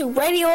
to Radio